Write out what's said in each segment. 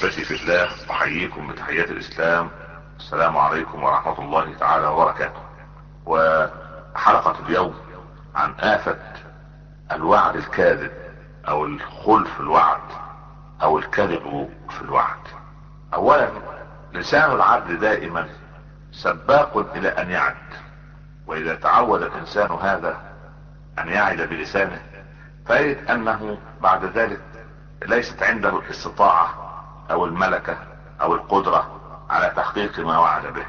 احبتي في الله أحييكم بتحيات الإسلام. السلام عليكم ورحمة الله تعالى وبركاته. وحلقة اليوم عن آفة الوعد الكاذب أو الخلف الوعد أو الكذب في الوعد. اولا لسان العبد دائما سباق إلى أن يعد. وإذا تعود الإنسان هذا أن يعد بلسانه فيجد أنه بعد ذلك ليست عنده الاستطاعة أو الملكة أو القدرة على تحقيق ما وعد به.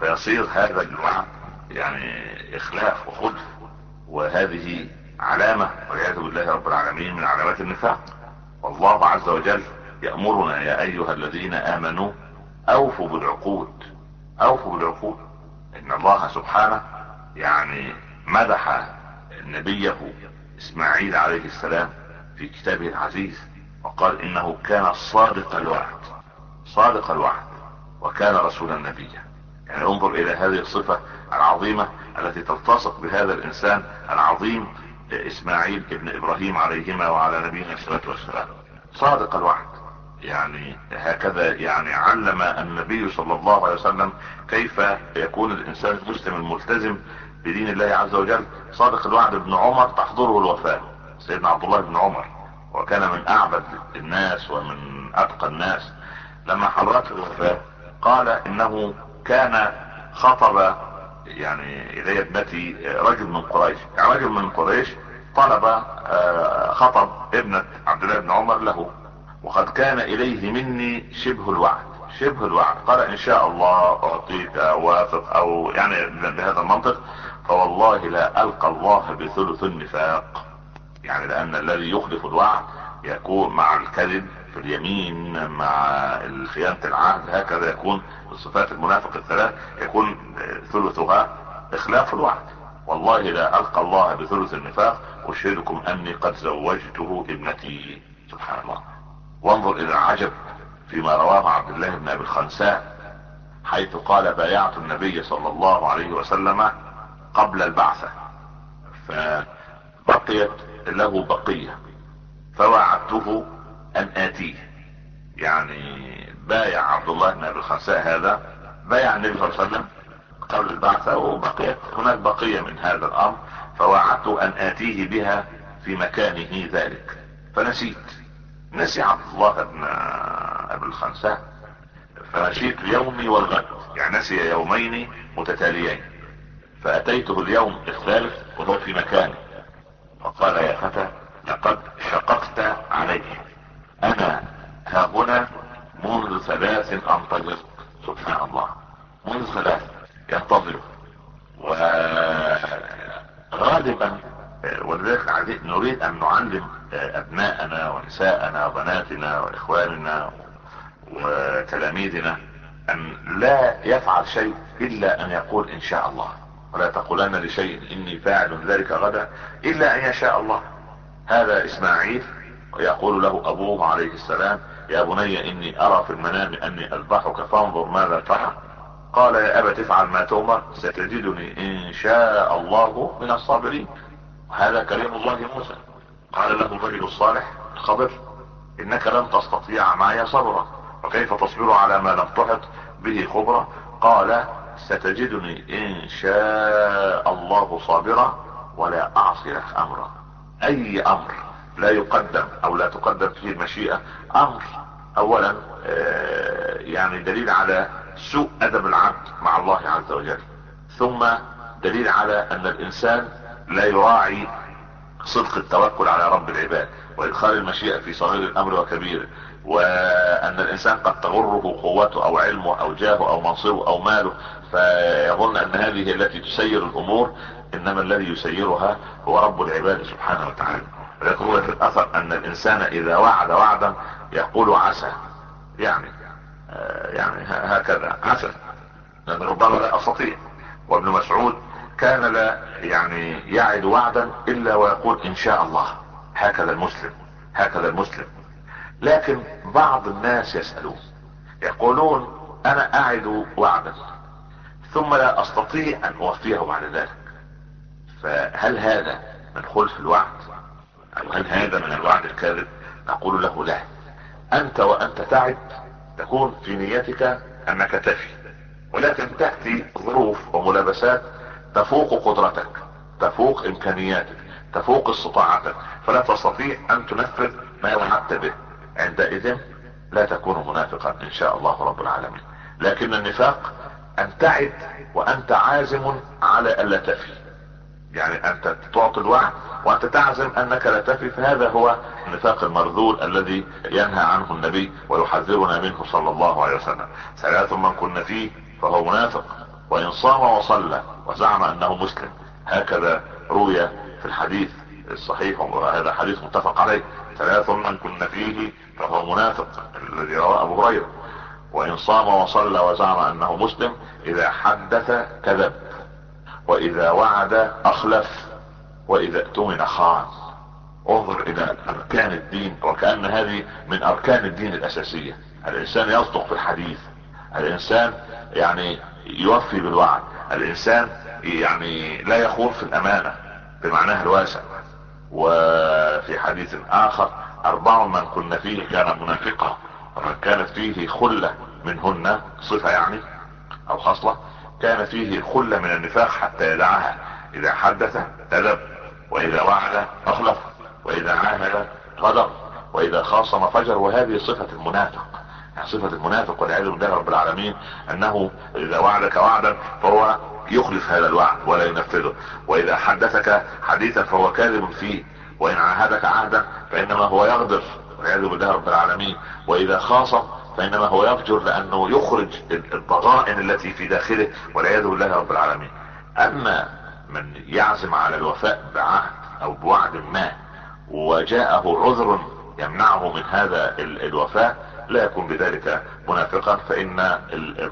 فيصير هذا الوعد يعني إخلاف وخلف وهذه علامة والعياذ بالله رب العالمين من علامات النفاق. والله عز وجل يأمرنا يا أيها الذين آمنوا أوفوا بالعقود أوفوا بالعقود. إن الله سبحانه يعني مدح نبيه إسماعيل عليه السلام في كتابه العزيز وقال إنه كان صادق الوعد صادق الوعد وكان رسولا نبيا. يعني انظر إلى هذه الصفة العظيمة التي تلتصق بهذا الإنسان العظيم إسماعيل ابن إبراهيم عليهما وعلى نبينا الصلاة والسلام. صادق الوعد. يعني هكذا يعني علم النبي صلى الله عليه وسلم كيف يكون الإنسان المسلم الملتزم بدين الله عز وجل. صادق الوعد ابن عمر تحضره الوفاة. سيدنا عبد الله بن عمر. وكان من أعبد الناس ومن أتقى الناس. لما حضرته الوفاة قال إنه كان خطب يعني إلي ابنتي رجل من قريش. يعني رجل من قريش طلب خطب ابنة عبد الله بن عمر له. وقد كان إليه مني شبه الوعد شبه الوعد. قال إن شاء الله أعطيك وافق أو يعني بهذا المنطق فوالله لا ألقى الله بثلث النفاق. يعني لأن الذي يخلف الوعد يكون مع الكذب في اليمين مع خيانة العهد هكذا يكون صفات المنافق الثلاث يكون ثلثها إخلاف الوعد. والله لا ألقى الله بثلث النفاق أشهدكم أني قد زوجته ابنتي. سبحان الله. وانظر إلى العجب فيما رواه عبد الله بن أبي الخنساء حيث قال بايعت النبي صلى الله عليه وسلم قبل البعثة. فبقيت له بقية فوعدته أن آتيه. يعني بايع عبد الله بن أبي الخنساء هذا بايع النبي صلى الله عليه وسلم قبل البعثة وبقيت هناك بقية من هذا الأمر فوعدت أن آتيه بها في مكانه ذلك. فنسيت. نسي عبد الله بن أبي الخنساء. فنسيت يومي والغد. يعني نسي يومين متتاليين. فأتيته اليوم الثالث وهو في مكانه فقال يا فتى لقد شققت عليه أنا ها هنا منذ ثلاث انتظر سبحان الله. منذ ثلاث. ينتظر. وغالبا ولذلك نريد أن نعلم أبناءنا ونساءنا وبناتنا وإخواننا وتلاميذنا أن لا يفعل شيء إلا أن يقول إن شاء الله. ولا تقولن لشيء إني فاعل ذلك غدا إلا أن يشاء الله. هذا إسماعيل ويقول له أبوه عليه السلام يا بني إني أرى في المنام أني أذبحك فانظر ماذا ترى قال يا ابا تفعل ما تؤمر ستجدني إن شاء الله من الصابرين. وهذا كريم الله موسى. قال له الرجل الصالح خبر إنك لن تستطيع معي صبرا وكيف تصبر على ما لم تحط به خبرا؟ قال ستجدني إن شاء الله صابرا ولا أعصي لك أمرا. أي أمر لا يقدم أو لا تقدم فيه المشيئة؟ أمر. اولا يعني دليل على سوء أدب العبد مع الله عز وجل. ثم دليل على أن الإنسان لا يراعي صدق التوكل على رب العباد وإدخال المشيئة في صغير الأمر وكبيره وأن الإنسان قد تغره قوته أو علمه أو جاهه أو منصبه أو ماله فيظن أن هذه التي تسير الأمور إنما الذي يسيرها هو رب العباد سبحانه وتعالى. يقول في الأثر أن الإنسان إذا وعد وعدا يقول عسى يعني آه يعني هكذا عسى لأن ربما لا أستطيع. وابن مسعود كان لا يعني يعد وعدا إلا ويقول إن شاء الله. هكذا المسلم هكذا المسلم. لكن بعض الناس يسألون يقولون أنا أعد وعدا ثم لا أستطيع أن أوفيه بعد ذلك. فهل هذا من خلف الوعد؟ أو هل هذا من الوعد الكاذب؟ نقول له لا. أنت وأنت تعد تكون في نيتك أنك تفي ولكن تأتي ظروف وملابسات تفوق قدرتك تفوق إمكانياتك تفوق استطاعتك. فلا تستطيع أن تنفذ ما وعدت به. عندئذ لا تكون منافقا إن شاء الله رب العالمين. لكن النفاق أن تعد وأنت عازم على ألا تفي. يعني أنت تعطي الوعد وأنت تعزم أنك لا تفي فهذا هو النفاق المرذول الذي ينهى عنه النبي ويحذرنا منه صلى الله عليه وسلم. ثلاث من كنا فيه فهو منافق. وإن صام وصلى وزعم أنه مسلم. هكذا روي في الحديث الصحيح وهذا حديث متفق عليه. ثلاث من كنا فيه فهو منافق الذي رواه أبو هريرة. وإن صام وصلى وزعم أنه مسلم إذا حدث كذب. وإذا وعد أخلف. وإذا اؤتمن خان. انظر إلى أركان الدين وكأن هذه من أركان الدين الأساسية. الإنسان يصدق في الحديث. الإنسان يعني يوفي بالوعد. الإنسان يعني لا يخون في الأمانة بمعناها الواسع. وفي حديث آخر أربع من كنا فيه كان منافقا ومن كانت فيه خلة منهن صفة يعني أو خصلة كان فيه خلة من النفاق حتى يدعها. إذا حدث كذب وإذا وعد اخلف وإذا عاهد غدر وإذا خاصم فجر وهذه صفة المنافق. صفة المنافق والعياذ بالله رب العالمين أنه إذا وعدك وعدا فهو يخلف هذا الوعد ولا ينفذه. وإذا حدثك حديثا فهو كاذب فيه. وإن عاهدك عهدا فإنما هو يغدر والعياذ بالله رب العالمين. وإذا خاصم فإنما هو يفجر لأنه يخرج الضغائن التي في داخله والعياذ بالله رب العالمين. أما من يعزم على الوفاء بعهد أو بوعد ما وجاءه عذر يمنعه من هذا الوفاء لا يكون بذلك منافقا فإن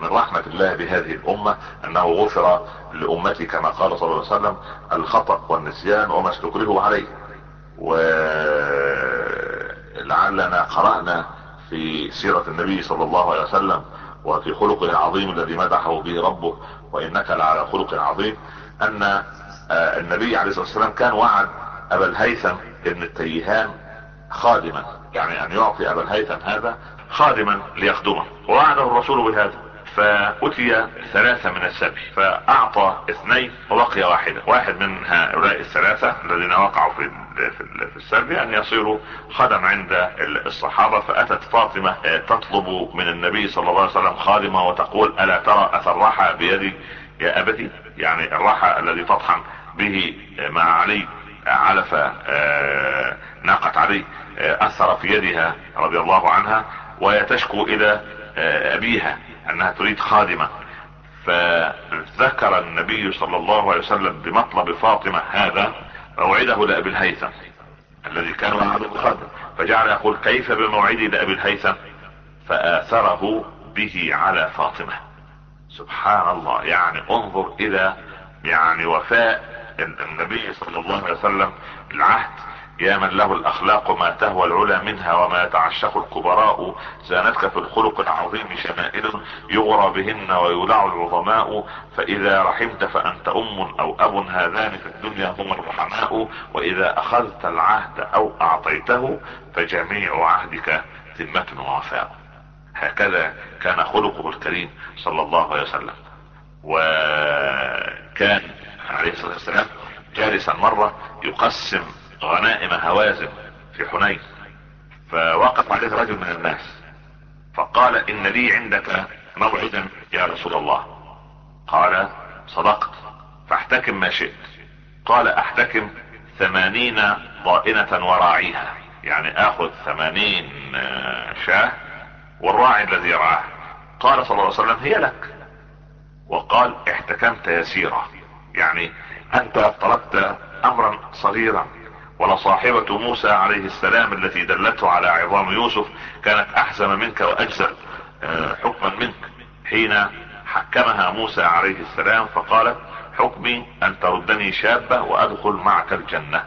من رحمة الله بهذه الأمة أنه غفر لأمتي كما قال صلى الله عليه وسلم الخطأ والنسيان وما استكره عليه. ولعلنا قرأنا في سيرة النبي صلى الله عليه وسلم وفي خلقه العظيم الذي مدحه به ربه وإنك لعلى خلق عظيم أن آه، النبي عليه الصلاة والسلام كان وعد أبا الهيثم ابن التيهان خادما يعني أن يعطي أبا الهيثم هذا خادما ليخدمه. ووعده الرسول بهذا. فأتي ثلاثة من السبي. فأعطى اثنين وبقي واحدة. واحد من هؤلاء الثلاثة الذين وقعوا في في السبي أن يصيروا خدم عند الصحابة. فأتت فاطمة تطلب من النبي صلى الله عليه وسلم خادمة وتقول ألا ترى أثر راحة بيدي يا أبتي؟ يعني الراحة الذي تطحن به مع علي علف آه، ناقة علي آه، أثر في يدها رضي الله عنها. وهي تشكو إلى آه، أبيها أنها تريد خادمة. فذكر النبي صلى الله عليه وسلم بمطلب فاطمة هذا موعده لأبي الهيثم الذي كان معه خادم. فجعل يقول كيف بموعدي لأبي الهيثم؟ فآثره به على فاطمة. سبحان الله يعني انظر إلى يعني وفاء النبي صلى الله عليه وسلم العهد يا من له الأخلاق ما تهوى العلا منها وما يتعشق الكبراء. زانتك في الخلق العظيم شمائل يغرى بهن ويولع العظماء. فإذا رحمت فأنت أم أو أب هذان في الدنيا هم الرحماء. وإذا أخذت العهد أو أعطيته فجميع عهدك ذمة ووفاء هكذا كان خلقه الكريم صلى الله عليه وسلم. وكان عليه الصلاة والسلام جالسا مرة يقسم غنائم هوازن في حنين. فوقف عليه رجل من الناس. فقال إن لي عندك موعدا يا رسول الله. قال صدقت فاحتكم ما شئت. قال احتكم ثمانين ضائنة وراعيها. يعني آخذ ثمانين شاة والراعي الذي يرعاه قال صلى الله عليه وسلم هي لك. وقال احتكمت يسيرا. يعني أنت طلبت أمرا صغيرا. ولصاحبة موسى عليه السلام التي دلته على عظام يوسف كانت احزم منك وأجزل آه، حكما منك. حين حكمها موسى عليه السلام فقالت حكمي أن تردني شابة وأدخل معك الجنة.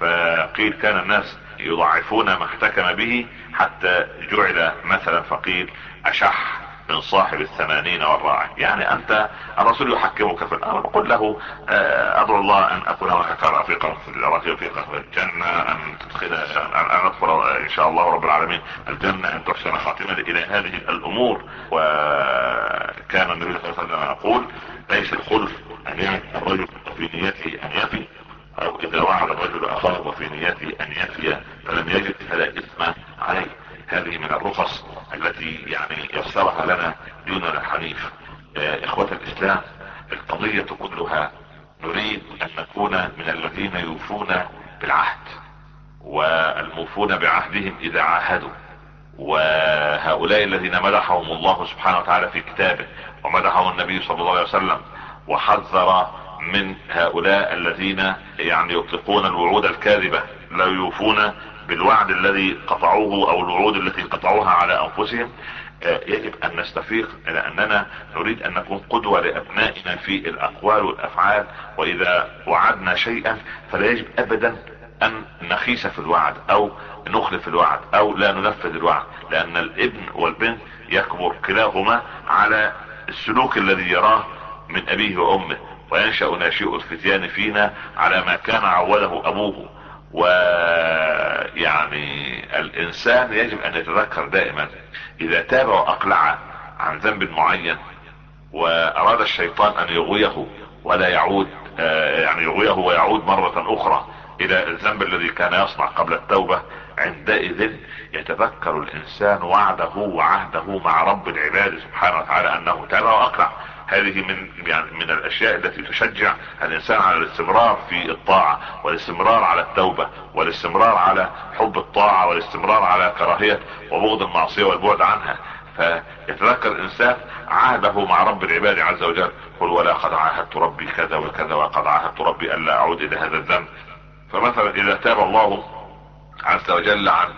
فقيل كان الناس يضعفون ما احتكم به حتى جعل مثلا فقيل أشح. من صاحب الثمانين والراعي. يعني أنت الرسول يحكمك في الأمر. قل له آه، أدعو الله أن أكون معك رفيقا في رفيقا في الجنة أن تدخل أن ادخل إن شاء الله رب العالمين الجنة أن تحسن خاتمة إلى هذه الأمور. وكان النبي صلى الله عليه وسلم يقول ليس الخلف أن يعني الرجل في نيته أن يفي أو إذا وعد الرجل أخاه وفي نيته أن يفي فلم يجد فلا اثم عليه هذه من الرخص التي يعني يسرها لنا ديننا الحنيف آه، اخوة الاسلام القضية كلها نريد أن نكون من الذين يوفون بالعهد والموفون بعهدهم إذا عاهدوا. وهؤلاء الذين مدحهم الله سبحانه وتعالى في كتابه ومدحهم النبي صلى الله عليه وسلم وحذر من هؤلاء الذين يعني يطلقون الوعود الكاذبة لا يوفون بالوعد الذي قطعوه أو الوعود التي قطعوها على أنفسهم. يجب أن نستفيق إلى أننا نريد أن نكون قدوة لأبنائنا في الأقوال والأفعال وإذا وعدنا شيئا فلا يجب ابدا أن نخيس في الوعد أو نخلف الوعد أو لا ننفذ الوعد لأن الابن والبنت يكبر كلاهما على السلوك الذي يراه من أبيه وأمه وينشأ ناشئ الفتيان فينا على ما كان عوده أبوه. ويعني الإنسان يجب أن يتذكر دائما إذا تاب وأقلع عن ذنب معين وأراد الشيطان أن يغويه ولا يعود آه، يعني يغويه ويعود مرة أخرى إلى الذنب الذي كان يصنع قبل التوبة عندئذ يتذكر الإنسان وعده وعهده مع رب العباد سبحانه وتعالى أنه تاب وأقلع. هذه من يعني من الأشياء التي تشجع الإنسان على الاستمرار في الطاعة والاستمرار على التوبة والاستمرار على حب الطاعة والاستمرار على كراهية وبغض المعصية والبعد عنها. فيتذكر الإنسان عهده مع رب العباد عز وجل. قل ولا قد عاهدت ربي كذا وكذا وقد عاهدت ربي ألا أعود إلى هذا الذنب. فمثلا إذا تاب الله عز وجل عن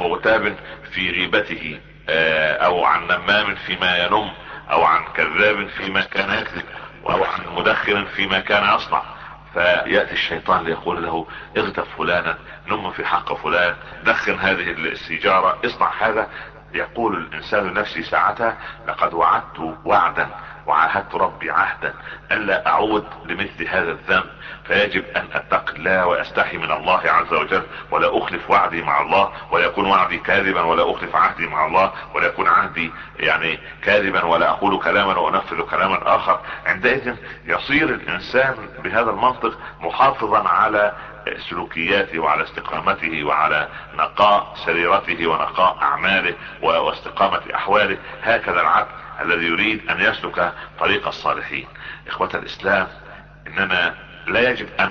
مغتاب في غيبته آه، أو عن نمام فيما ينم أو عن كذاب فيما كان يكذب أو عن مدخن فيما كان يصنع فيأتي الشيطان ليقول له اغتب فلانا نم في حق فلان دخن هذه السيجارة اصنع هذا. يقول الإنسان لنفسه ساعتها لقد وعدت وعدا. وعاهدت ربي عهدا ألا أعود لمثل هذا الذنب فيجب أن أتقي الله وأستحي من الله عز وجل ولا أخلف وعدي مع الله ولا يكون وعدي كاذبا ولا أخلف عهدي مع الله ولا يكون عهدي يعني كاذبا ولا أقول كلاما وأنفذ كلاما آخر. عندئذ يصير الإنسان بهذا المنطق محافظا على سلوكياته وعلى استقامته وعلى نقاء سريرته ونقاء أعماله واستقامة أحواله هكذا العبد الذي يريد أن يسلك طريق الصالحين. إخوة الإسلام إننا لا يجب أن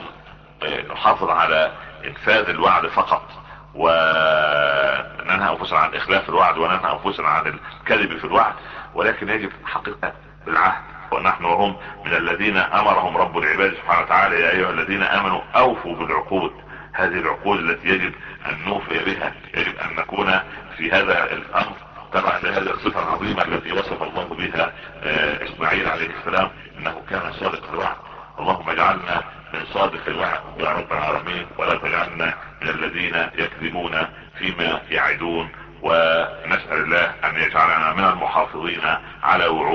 نحافظ على إنفاذ الوعد فقط وننهى أنفسنا عن إخلاف الوعد وننهى أنفسنا عن الكذب في الوعد ولكن يجب حقيقة بالعهد ونحن وهم من الذين أمرهم رب العباد سبحانه وتعالى يا أيها الذين آمنوا أوفوا بالعقود. هذه العقود التي يجب أن نوفي بها يجب أن نكون في هذا الأمر طبعا لهذه الصفة العظيمة التي وصف الله بها آه، إسماعيل عليه السلام إنه كان صادق الوعد. اللهم اجعلنا من صادق الوعد يا رب العالمين ولا تجعلنا من الذين يكذبون فيما يعدون. ونسأل الله أن يجعلنا من المحافظين على وعود